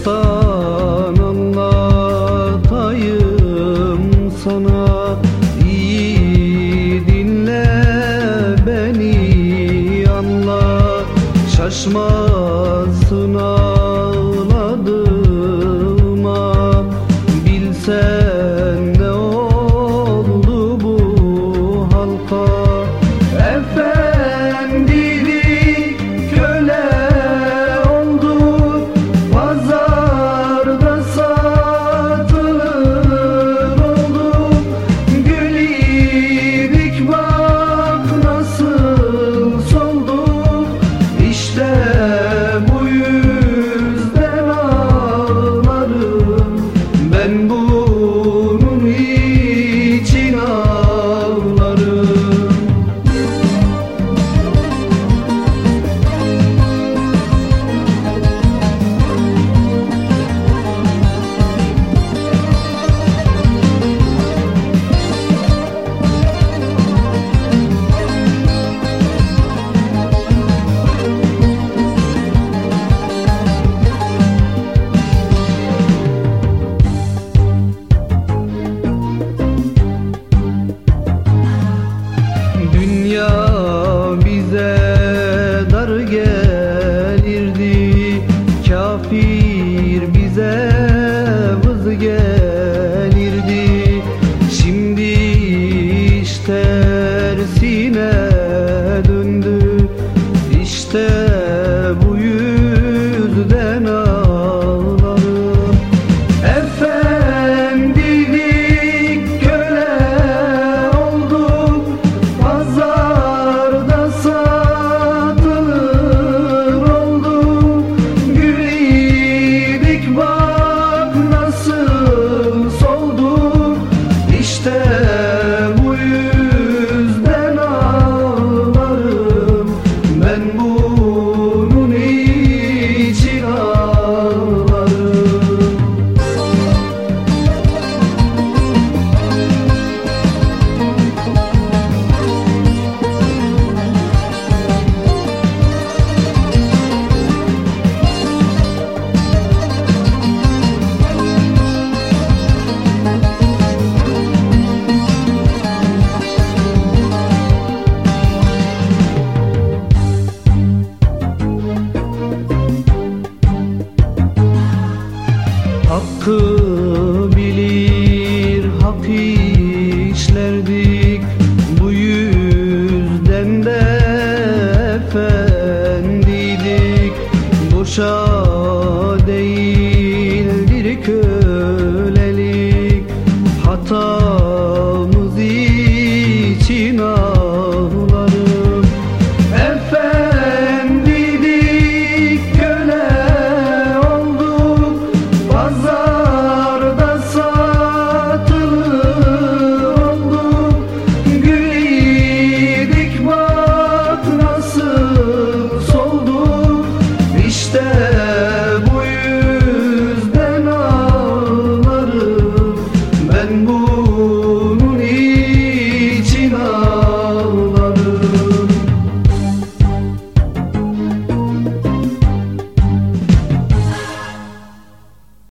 whisper tersine döndü. İşte bu yüzden ağır be